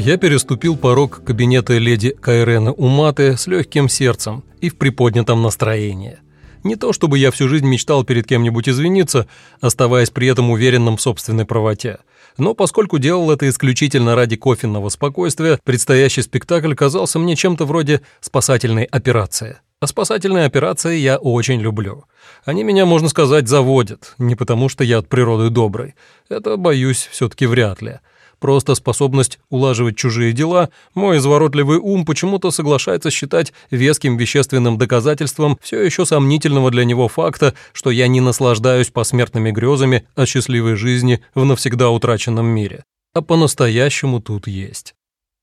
Я переступил порог кабинета леди Кайрены Уматы с легким сердцем и в приподнятом настроении. Не то чтобы я всю жизнь мечтал перед кем-нибудь извиниться, оставаясь при этом уверенным в собственной правоте. Но поскольку делал это исключительно ради кофенного спокойствия, предстоящий спектакль казался мне чем-то вроде спасательной операции. А спасательные операции я очень люблю. Они меня, можно сказать, заводят, не потому что я от природы добрый. Это, боюсь, все-таки вряд ли. Просто способность улаживать чужие дела, мой изворотливый ум почему-то соглашается считать веским вещественным доказательством все еще сомнительного для него факта, что я не наслаждаюсь посмертными грезами о счастливой жизни в навсегда утраченном мире. А по-настоящему тут есть.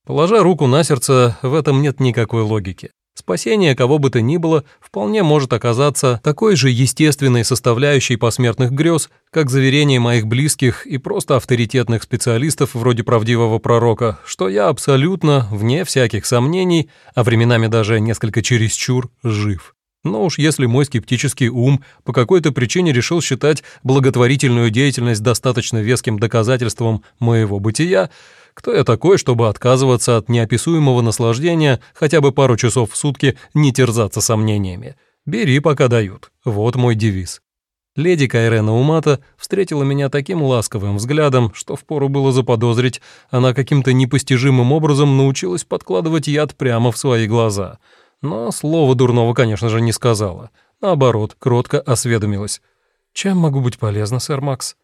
Положа руку на сердце, в этом нет никакой логики. Спасение кого бы то ни было вполне может оказаться такой же естественной составляющей посмертных грез, как заверение моих близких и просто авторитетных специалистов вроде правдивого пророка, что я абсолютно, вне всяких сомнений, а временами даже несколько чересчур, жив. Но уж если мой скептический ум по какой-то причине решил считать благотворительную деятельность достаточно веским доказательством моего бытия, кто я такой, чтобы отказываться от неописуемого наслаждения хотя бы пару часов в сутки не терзаться сомнениями? Бери, пока дают. Вот мой девиз. Леди Кайрена Умата встретила меня таким ласковым взглядом, что впору было заподозрить, она каким-то непостижимым образом научилась подкладывать яд прямо в свои глаза. Но слова дурного, конечно же, не сказала. Наоборот, кротко осведомилась. «Чем могу быть полезна, сэр Макс?»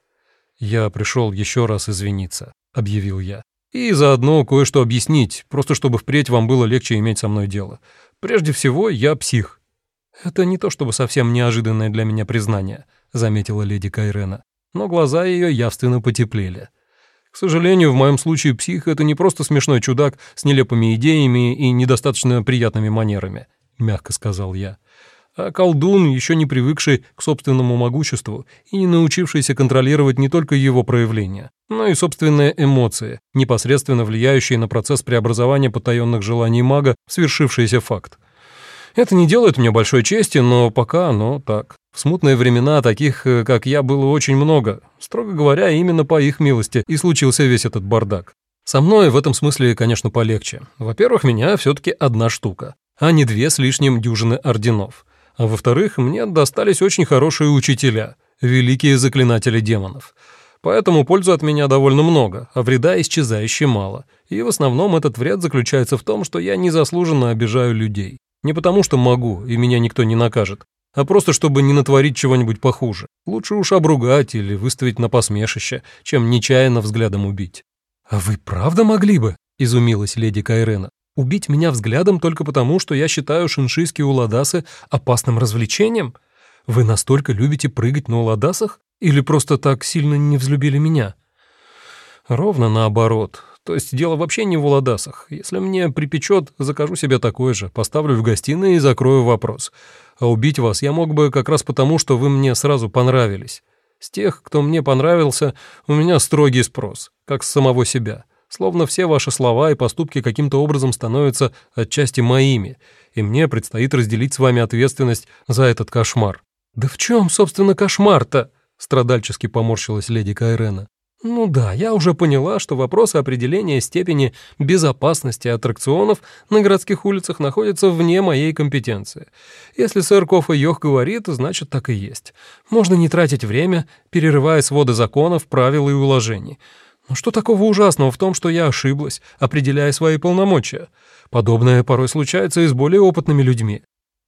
«Я пришел еще раз извиниться», — объявил я. И заодно кое-что объяснить, просто чтобы впредь вам было легче иметь со мной дело. Прежде всего, я псих». «Это не то чтобы совсем неожиданное для меня признание», — заметила леди Кайрена. Но глаза ее явственно потеплели. «К сожалению, в моем случае псих — это не просто смешной чудак с нелепыми идеями и недостаточно приятными манерами», — мягко сказал я а колдун, еще не привыкший к собственному могуществу и не научившийся контролировать не только его проявления, но и собственные эмоции, непосредственно влияющие на процесс преобразования потаенных желаний мага в свершившийся факт. Это не делает мне большой чести, но пока оно так. В смутные времена таких, э, как я, было очень много. Строго говоря, именно по их милости и случился весь этот бардак. Со мной в этом смысле, конечно, полегче. Во-первых, меня все-таки одна штука, а не две с лишним дюжины орденов. А во-вторых, мне достались очень хорошие учителя, великие заклинатели демонов. Поэтому пользу от меня довольно много, а вреда исчезающе мало. И в основном этот вред заключается в том, что я незаслуженно обижаю людей. Не потому что могу, и меня никто не накажет, а просто чтобы не натворить чего-нибудь похуже. Лучше уж обругать или выставить на посмешище, чем нечаянно взглядом убить. «А вы правда могли бы?» — изумилась леди Кайрена. Убить меня взглядом только потому, что я считаю шиншийские уладасы опасным развлечением? Вы настолько любите прыгать на уладасах? Или просто так сильно не взлюбили меня? Ровно наоборот. То есть дело вообще не в уладасах. Если мне припечет, закажу себе такой же, поставлю в гостиной и закрою вопрос. А убить вас я мог бы как раз потому, что вы мне сразу понравились. С тех, кто мне понравился, у меня строгий спрос, как с самого себя словно все ваши слова и поступки каким-то образом становятся отчасти моими, и мне предстоит разделить с вами ответственность за этот кошмар». «Да в чем, собственно, кошмар-то?» — страдальчески поморщилась леди Кайрена. «Ну да, я уже поняла, что вопросы определения степени безопасности аттракционов на городских улицах находятся вне моей компетенции. Если сэр Кофа Йох говорит, значит так и есть. Можно не тратить время, перерывая своды законов, правил и уложений. Но что такого ужасного в том, что я ошиблась, определяя свои полномочия? Подобное порой случается и с более опытными людьми.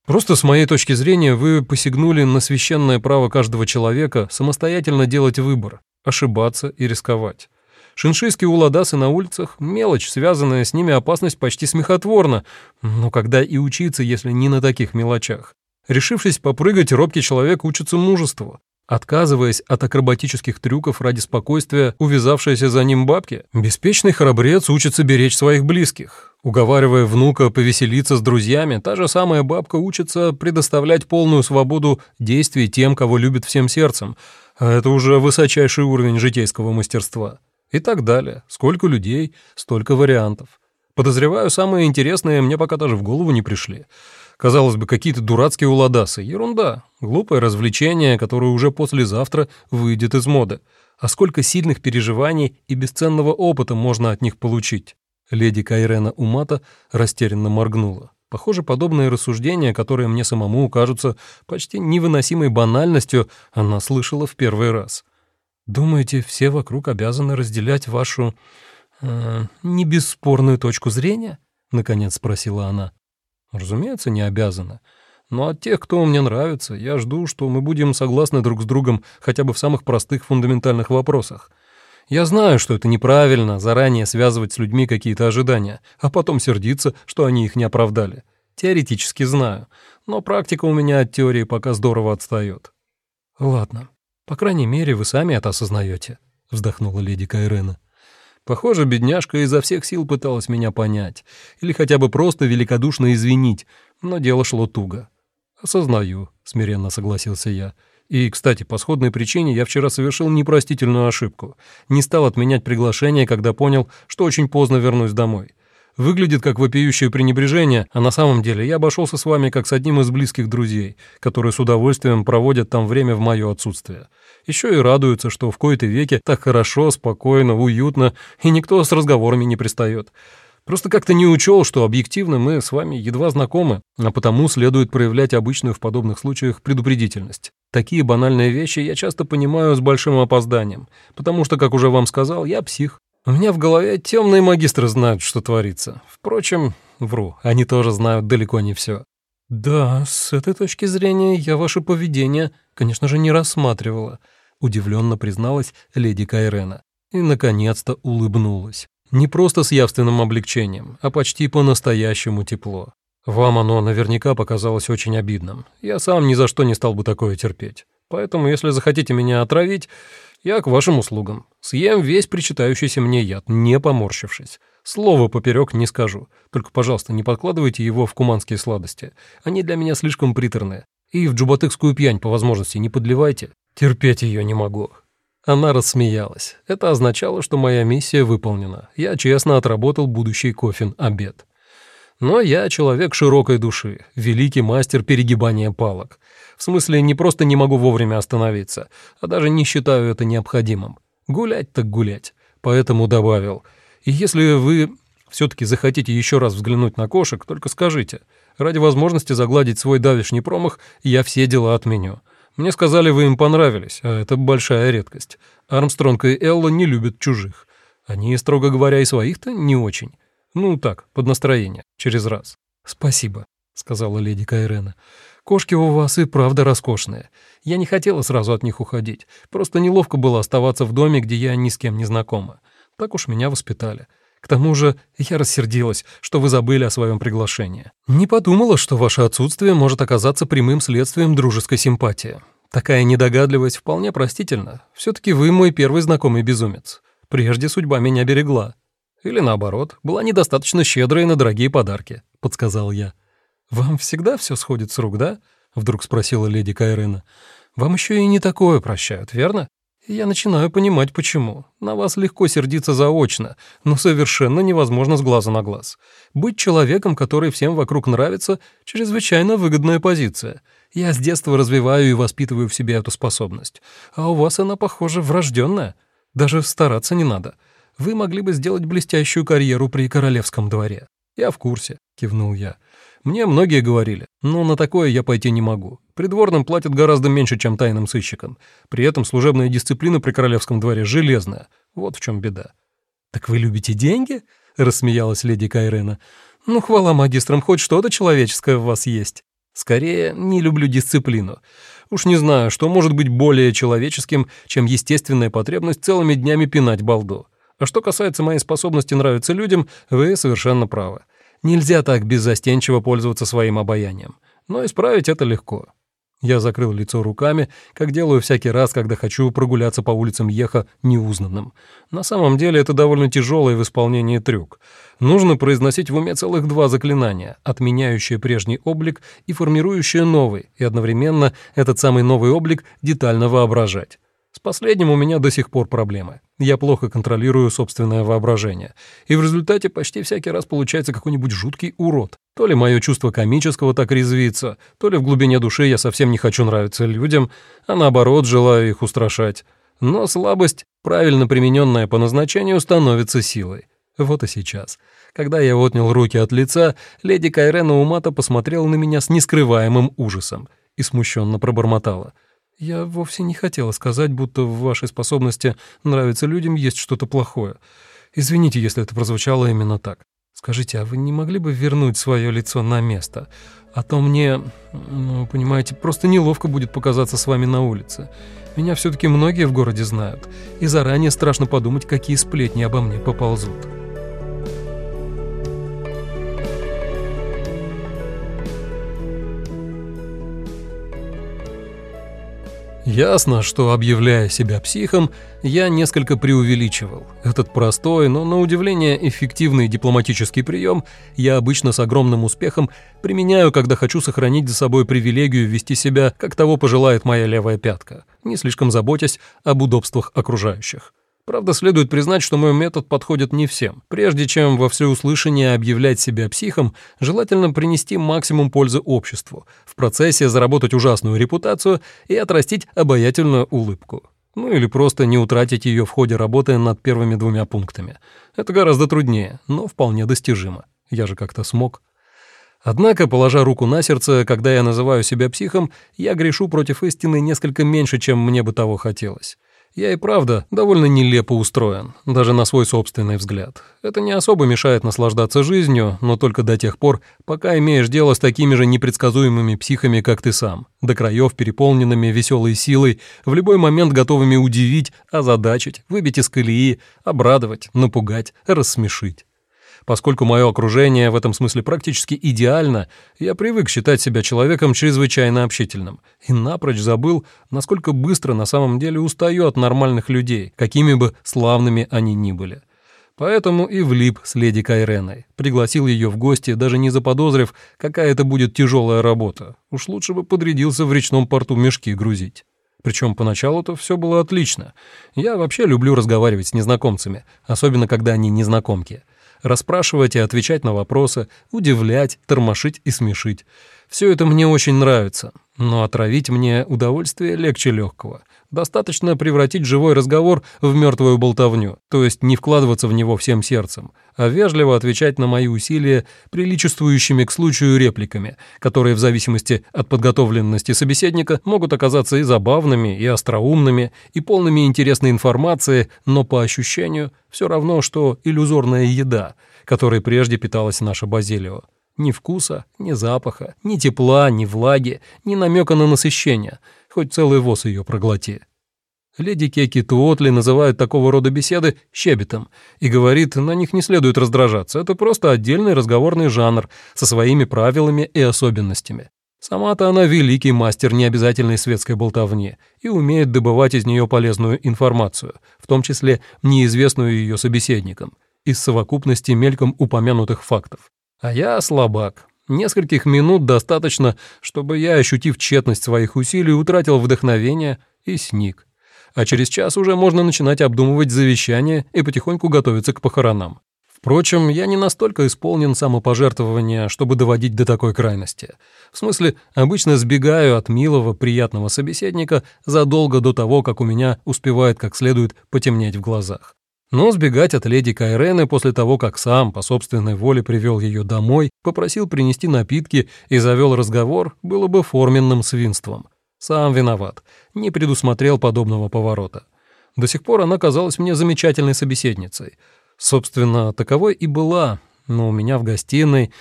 Просто с моей точки зрения вы посягнули на священное право каждого человека самостоятельно делать выбор, ошибаться и рисковать. Шиншийские уладасы на улицах — мелочь, связанная с ними опасность почти смехотворна, но когда и учиться, если не на таких мелочах? Решившись попрыгать, робкий человек учится мужеству, Отказываясь от акробатических трюков ради спокойствия увязавшейся за ним бабки, беспечный храбрец учится беречь своих близких. Уговаривая внука повеселиться с друзьями, та же самая бабка учится предоставлять полную свободу действий тем, кого любит всем сердцем, а это уже высочайший уровень житейского мастерства. И так далее. Сколько людей, столько вариантов. Подозреваю, самые интересные мне пока даже в голову не пришли. Казалось бы, какие-то дурацкие уладасы. Ерунда. Глупое развлечение, которое уже послезавтра выйдет из моды. А сколько сильных переживаний и бесценного опыта можно от них получить? Леди Кайрена Умата растерянно моргнула. Похоже, подобные рассуждения, которые мне самому кажутся почти невыносимой банальностью, она слышала в первый раз. «Думаете, все вокруг обязаны разделять вашу... Э, не точку зрения?» — наконец спросила она. «Разумеется, не обязаны. Но от тех, кто мне нравится, я жду, что мы будем согласны друг с другом хотя бы в самых простых фундаментальных вопросах. Я знаю, что это неправильно, заранее связывать с людьми какие-то ожидания, а потом сердиться, что они их не оправдали. Теоретически знаю, но практика у меня от теории пока здорово отстает. Ладно, по крайней мере, вы сами это осознаете, вздохнула леди Кайрена. Похоже, бедняжка изо всех сил пыталась меня понять, или хотя бы просто великодушно извинить, но дело шло туго. «Осознаю», — смиренно согласился я. И, кстати, по сходной причине я вчера совершил непростительную ошибку. Не стал отменять приглашение, когда понял, что очень поздно вернусь домой. Выглядит как вопиющее пренебрежение, а на самом деле я обошелся с вами как с одним из близких друзей, которые с удовольствием проводят там время в мое отсутствие. Еще и радуются, что в кои-то веке так хорошо, спокойно, уютно, и никто с разговорами не пристает. Просто как-то не учел, что объективно мы с вами едва знакомы, а потому следует проявлять обычную в подобных случаях предупредительность. Такие банальные вещи я часто понимаю с большим опозданием, потому что, как уже вам сказал, я псих. У меня в голове темные магистры знают, что творится. Впрочем, вру, они тоже знают далеко не все. «Да, с этой точки зрения я ваше поведение, конечно же, не рассматривала», удивленно призналась леди Кайрена и, наконец-то, улыбнулась. Не просто с явственным облегчением, а почти по-настоящему тепло. Вам оно наверняка показалось очень обидным. Я сам ни за что не стал бы такое терпеть. Поэтому, если захотите меня отравить, я к вашим услугам. Съем весь причитающийся мне яд, не поморщившись. Слово поперек не скажу. Только, пожалуйста, не подкладывайте его в куманские сладости. Они для меня слишком приторные. И в джубатыкскую пьянь по возможности не подливайте. Терпеть ее не могу. Она рассмеялась. Это означало, что моя миссия выполнена. Я честно отработал будущий кофин обед. Но я человек широкой души, великий мастер перегибания палок. В смысле, не просто не могу вовремя остановиться, а даже не считаю это необходимым. Гулять так гулять. Поэтому добавил. И если вы все-таки захотите еще раз взглянуть на кошек, только скажите. Ради возможности загладить свой давишний промах я все дела отменю. Мне сказали, вы им понравились, а это большая редкость. Армстронг и Элла не любят чужих. Они, строго говоря, и своих-то не очень. Ну, так, под настроение, через раз. «Спасибо», — сказала леди Кайрена. «Кошки у вас и правда роскошные. Я не хотела сразу от них уходить. Просто неловко было оставаться в доме, где я ни с кем не знакома. Так уж меня воспитали. К тому же я рассердилась, что вы забыли о своем приглашении. Не подумала, что ваше отсутствие может оказаться прямым следствием дружеской симпатии. Такая недогадливость вполне простительна. Все-таки вы мой первый знакомый безумец. Прежде судьба меня берегла. Или наоборот, была недостаточно щедрой на дорогие подарки, подсказал я. Вам всегда все сходит с рук, да? Вдруг спросила леди Кайрена. Вам еще и не такое прощают, верно? Я начинаю понимать, почему. На вас легко сердиться заочно, но совершенно невозможно с глаза на глаз. Быть человеком, который всем вокруг нравится, чрезвычайно выгодная позиция. Я с детства развиваю и воспитываю в себе эту способность. А у вас она, похоже, врожденная. Даже стараться не надо. Вы могли бы сделать блестящую карьеру при королевском дворе. Я в курсе, кивнул я. Мне многие говорили, но на такое я пойти не могу. Придворным платят гораздо меньше, чем тайным сыщикам. При этом служебная дисциплина при королевском дворе железная. Вот в чем беда. «Так вы любите деньги?» — рассмеялась леди Кайрена. «Ну, хвала магистрам, хоть что-то человеческое в вас есть. Скорее, не люблю дисциплину. Уж не знаю, что может быть более человеческим, чем естественная потребность целыми днями пинать балду. А что касается моей способности нравиться людям, вы совершенно правы. Нельзя так беззастенчиво пользоваться своим обаянием. Но исправить это легко. Я закрыл лицо руками, как делаю всякий раз, когда хочу прогуляться по улицам Еха неузнанным. На самом деле это довольно тяжелый в исполнении трюк. Нужно произносить в уме целых два заклинания, отменяющие прежний облик и формирующие новый, и одновременно этот самый новый облик детально воображать. С последним у меня до сих пор проблемы. Я плохо контролирую собственное воображение. И в результате почти всякий раз получается какой-нибудь жуткий урод. То ли мое чувство комического так резвится, то ли в глубине души я совсем не хочу нравиться людям, а наоборот желаю их устрашать. Но слабость, правильно примененная по назначению, становится силой. Вот и сейчас. Когда я отнял руки от лица, леди Кайрена Умата посмотрела на меня с нескрываемым ужасом и смущенно пробормотала. «Я вовсе не хотела сказать, будто в вашей способности нравиться людям есть что-то плохое. Извините, если это прозвучало именно так. Скажите, а вы не могли бы вернуть свое лицо на место? А то мне, ну, понимаете, просто неловко будет показаться с вами на улице. Меня все-таки многие в городе знают, и заранее страшно подумать, какие сплетни обо мне поползут». Ясно, что, объявляя себя психом, я несколько преувеличивал. Этот простой, но на удивление эффективный дипломатический прием я обычно с огромным успехом применяю, когда хочу сохранить за собой привилегию вести себя, как того пожелает моя левая пятка, не слишком заботясь об удобствах окружающих. Правда, следует признать, что мой метод подходит не всем. Прежде чем во всеуслышание объявлять себя психом, желательно принести максимум пользы обществу, в процессе заработать ужасную репутацию и отрастить обаятельную улыбку. Ну или просто не утратить ее в ходе работы над первыми двумя пунктами. Это гораздо труднее, но вполне достижимо. Я же как-то смог. Однако, положа руку на сердце, когда я называю себя психом, я грешу против истины несколько меньше, чем мне бы того хотелось. Я и правда довольно нелепо устроен, даже на свой собственный взгляд. Это не особо мешает наслаждаться жизнью, но только до тех пор, пока имеешь дело с такими же непредсказуемыми психами, как ты сам, до краев переполненными веселой силой, в любой момент готовыми удивить, озадачить, выбить из колеи, обрадовать, напугать, рассмешить. Поскольку мое окружение в этом смысле практически идеально, я привык считать себя человеком чрезвычайно общительным и напрочь забыл, насколько быстро на самом деле устаю от нормальных людей, какими бы славными они ни были. Поэтому и влип с леди Кайреной. Пригласил ее в гости, даже не заподозрив, какая это будет тяжелая работа. Уж лучше бы подрядился в речном порту мешки грузить. Причем поначалу-то все было отлично. Я вообще люблю разговаривать с незнакомцами, особенно когда они незнакомки расспрашивать и отвечать на вопросы, удивлять, тормошить и смешить. Все это мне очень нравится, но отравить мне удовольствие легче легкого. Достаточно превратить живой разговор в мертвую болтовню, то есть не вкладываться в него всем сердцем, а вежливо отвечать на мои усилия приличествующими к случаю репликами, которые в зависимости от подготовленности собеседника могут оказаться и забавными, и остроумными, и полными интересной информации, но по ощущению все равно, что иллюзорная еда, которой прежде питалась наша Базилио. Ни вкуса, ни запаха, ни тепла, ни влаги, ни намека на насыщение, хоть целый воз ее проглоти. Леди Кеки Туотли называют такого рода беседы щебетом и говорит, на них не следует раздражаться, это просто отдельный разговорный жанр со своими правилами и особенностями. Сама-то она великий мастер необязательной светской болтовни и умеет добывать из нее полезную информацию, в том числе неизвестную ее собеседникам, из совокупности мельком упомянутых фактов. А я слабак. Нескольких минут достаточно, чтобы я, ощутив тщетность своих усилий, утратил вдохновение и сник. А через час уже можно начинать обдумывать завещание и потихоньку готовиться к похоронам. Впрочем, я не настолько исполнен самопожертвования, чтобы доводить до такой крайности. В смысле, обычно сбегаю от милого, приятного собеседника задолго до того, как у меня успевает как следует потемнеть в глазах. Но сбегать от леди Кайрены после того, как сам по собственной воле привел ее домой, попросил принести напитки и завел разговор, было бы форменным свинством. Сам виноват, не предусмотрел подобного поворота. До сих пор она казалась мне замечательной собеседницей. Собственно, таковой и была, но у меня в гостиной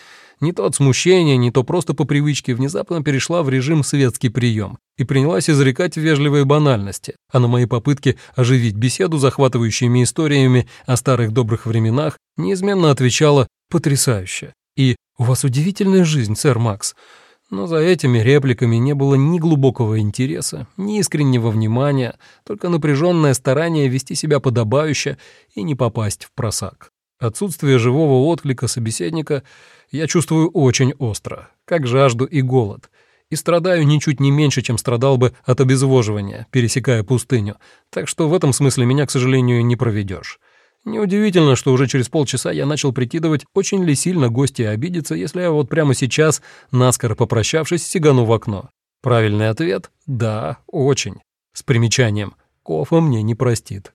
не то от смущения, не то просто по привычке внезапно перешла в режим светский прием и принялась изрекать вежливые банальности, а на мои попытки оживить беседу захватывающими историями о старых добрых временах неизменно отвечала «потрясающе» и «У вас удивительная жизнь, сэр Макс». Но за этими репликами не было ни глубокого интереса, ни искреннего внимания, только напряженное старание вести себя подобающе и не попасть в просак. Отсутствие живого отклика собеседника я чувствую очень остро, как жажду и голод, и страдаю ничуть не меньше, чем страдал бы от обезвоживания, пересекая пустыню, так что в этом смысле меня, к сожалению, не проведешь. Неудивительно, что уже через полчаса я начал прикидывать, очень ли сильно гости обидятся, если я вот прямо сейчас, наскоро попрощавшись, сигану в окно. Правильный ответ — да, очень. С примечанием. Кофа мне не простит.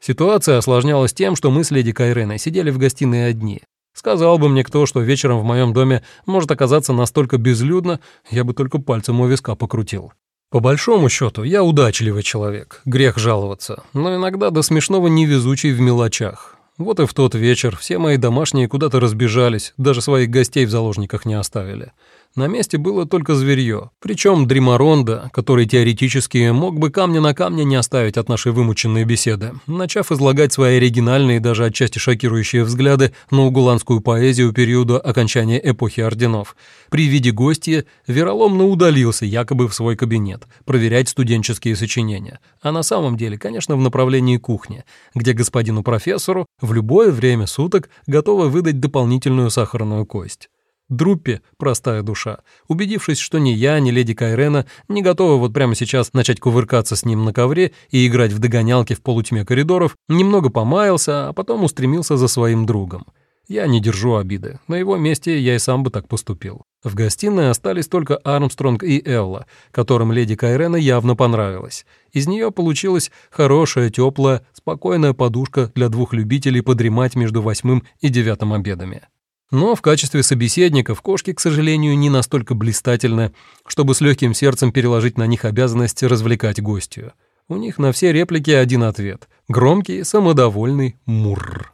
Ситуация осложнялась тем, что мы с леди Кайреной сидели в гостиной одни. Сказал бы мне кто, что вечером в моем доме может оказаться настолько безлюдно, я бы только пальцем у виска покрутил. По большому счету, я удачливый человек, грех жаловаться, но иногда до смешного невезучий в мелочах. Вот и в тот вечер все мои домашние куда-то разбежались, даже своих гостей в заложниках не оставили. На месте было только зверье, причем Дримаронда, который теоретически мог бы камня на камне не оставить от нашей вымученной беседы, начав излагать свои оригинальные, даже отчасти шокирующие взгляды на угуланскую поэзию периода окончания эпохи орденов. При виде гостя вероломно удалился якобы в свой кабинет, проверять студенческие сочинения, а на самом деле, конечно, в направлении кухни, где господину профессору в любое время суток готовы выдать дополнительную сахарную кость. Друппе, простая душа, убедившись, что ни я, ни леди Кайрена не готовы вот прямо сейчас начать кувыркаться с ним на ковре и играть в догонялки в полутьме коридоров, немного помаялся, а потом устремился за своим другом. Я не держу обиды. На его месте я и сам бы так поступил. В гостиной остались только Армстронг и Элла, которым леди Кайрена явно понравилась. Из нее получилась хорошая, теплая, спокойная подушка для двух любителей подремать между восьмым и девятым обедами. Но в качестве собеседников кошки, к сожалению, не настолько блистательны, чтобы с легким сердцем переложить на них обязанность развлекать гостью. У них на все реплики один ответ — громкий, самодовольный мурр.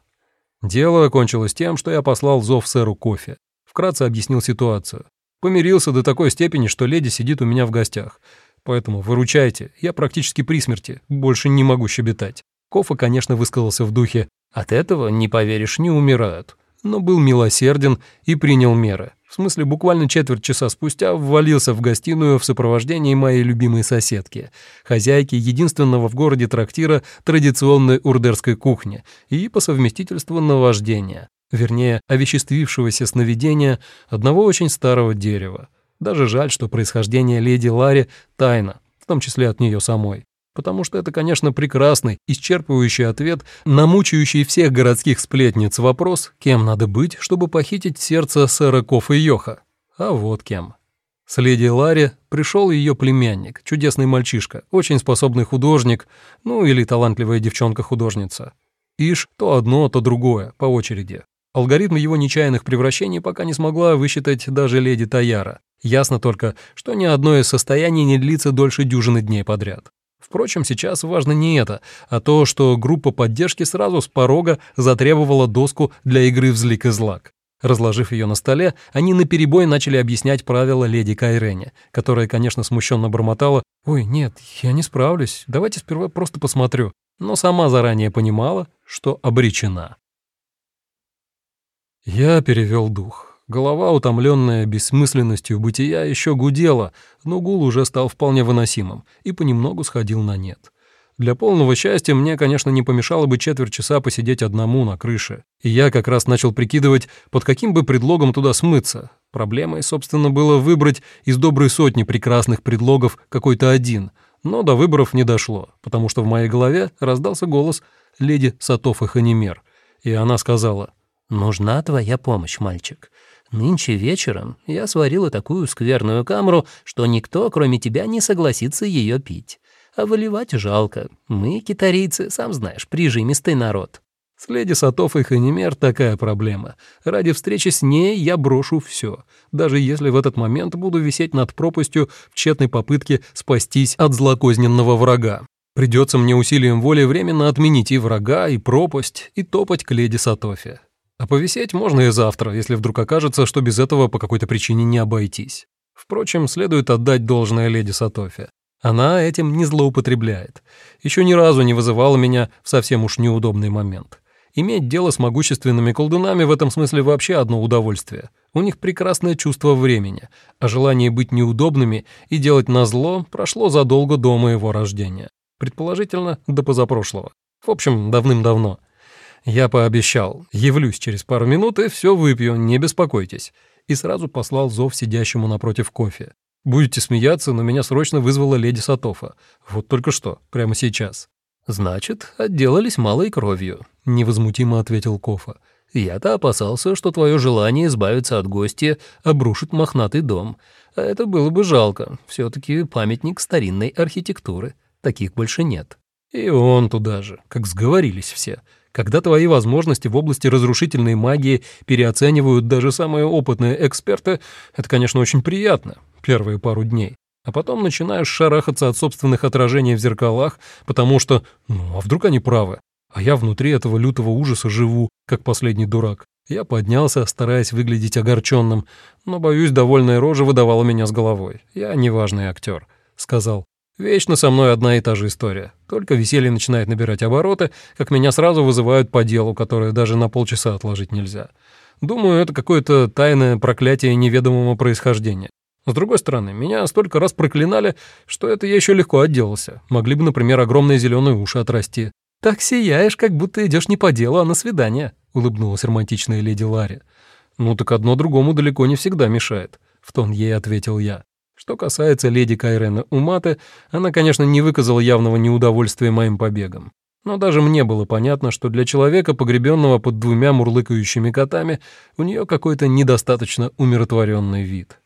Дело окончилось тем, что я послал зов сэру кофе. Вкратце объяснил ситуацию. Помирился до такой степени, что леди сидит у меня в гостях. Поэтому выручайте, я практически при смерти, больше не могу щебетать. Кофе, конечно, высказался в духе «От этого, не поверишь, не умирают» но был милосерден и принял меры. В смысле, буквально четверть часа спустя ввалился в гостиную в сопровождении моей любимой соседки, хозяйки единственного в городе трактира традиционной урдерской кухни и по совместительству наваждения, вернее, овеществившегося сновидения одного очень старого дерева. Даже жаль, что происхождение леди Ларри тайна, в том числе от нее самой потому что это, конечно, прекрасный, исчерпывающий ответ на мучающий всех городских сплетниц вопрос, кем надо быть, чтобы похитить сердце сэра Кофа Йоха. А вот кем. С леди Ларри пришел ее племянник, чудесный мальчишка, очень способный художник, ну или талантливая девчонка-художница. Ишь, то одно, то другое, по очереди. Алгоритм его нечаянных превращений пока не смогла высчитать даже леди Таяра. Ясно только, что ни одно из состояний не длится дольше дюжины дней подряд. Впрочем, сейчас важно не это, а то, что группа поддержки сразу с порога затребовала доску для игры в злик и злак. Разложив ее на столе, они наперебой начали объяснять правила леди Кайрене, которая, конечно, смущенно бормотала «Ой, нет, я не справлюсь, давайте сперва просто посмотрю», но сама заранее понимала, что обречена. Я перевел дух. Голова, утомленная бессмысленностью бытия, еще гудела, но гул уже стал вполне выносимым и понемногу сходил на нет. Для полного счастья мне, конечно, не помешало бы четверть часа посидеть одному на крыше. И я как раз начал прикидывать, под каким бы предлогом туда смыться. Проблемой, собственно, было выбрать из доброй сотни прекрасных предлогов какой-то один. Но до выборов не дошло, потому что в моей голове раздался голос леди Сатофа Ханимер. И она сказала, «Нужна твоя помощь, мальчик. Нынче вечером я сварила такую скверную камру, что никто, кроме тебя, не согласится ее пить. А выливать жалко. Мы, китарийцы, сам знаешь, прижимистый народ. С леди Сатов и Ханимер такая проблема. Ради встречи с ней я брошу все, даже если в этот момент буду висеть над пропастью в тщетной попытке спастись от злокозненного врага. Придется мне усилием воли временно отменить и врага, и пропасть, и топать к леди Сатофе. А повисеть можно и завтра, если вдруг окажется, что без этого по какой-то причине не обойтись. Впрочем, следует отдать должное леди Сатофе. Она этим не злоупотребляет. Еще ни разу не вызывала меня в совсем уж неудобный момент. Иметь дело с могущественными колдунами в этом смысле вообще одно удовольствие. У них прекрасное чувство времени, а желание быть неудобными и делать назло прошло задолго до моего рождения. Предположительно, до позапрошлого. В общем, давным-давно. Я пообещал, явлюсь через пару минут и все выпью, не беспокойтесь. И сразу послал зов сидящему напротив кофе. Будете смеяться, но меня срочно вызвала леди Сатофа. Вот только что, прямо сейчас. «Значит, отделались малой кровью», — невозмутимо ответил Кофа. «Я-то опасался, что твое желание избавиться от гостя обрушит мохнатый дом. А это было бы жалко. все таки памятник старинной архитектуры. Таких больше нет». И он туда же, как сговорились все. Когда твои возможности в области разрушительной магии переоценивают даже самые опытные эксперты, это, конечно, очень приятно, первые пару дней. А потом начинаешь шарахаться от собственных отражений в зеркалах, потому что, ну, а вдруг они правы? А я внутри этого лютого ужаса живу, как последний дурак. Я поднялся, стараясь выглядеть огорченным, но, боюсь, довольная рожа выдавала меня с головой. Я неважный актер, сказал. Вечно со мной одна и та же история. Только веселье начинает набирать обороты, как меня сразу вызывают по делу, которое даже на полчаса отложить нельзя. Думаю, это какое-то тайное проклятие неведомого происхождения. С другой стороны, меня столько раз проклинали, что это я еще легко отделался. Могли бы, например, огромные зеленые уши отрасти. «Так сияешь, как будто идешь не по делу, а на свидание», — улыбнулась романтичная леди Ларри. «Ну так одно другому далеко не всегда мешает», — в тон ей ответил я. Что касается леди Кайрена Уматы, она, конечно, не выказала явного неудовольствия моим побегом. Но даже мне было понятно, что для человека, погребенного под двумя мурлыкающими котами, у нее какой-то недостаточно умиротворенный вид.